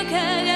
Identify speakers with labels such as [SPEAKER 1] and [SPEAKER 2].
[SPEAKER 1] again.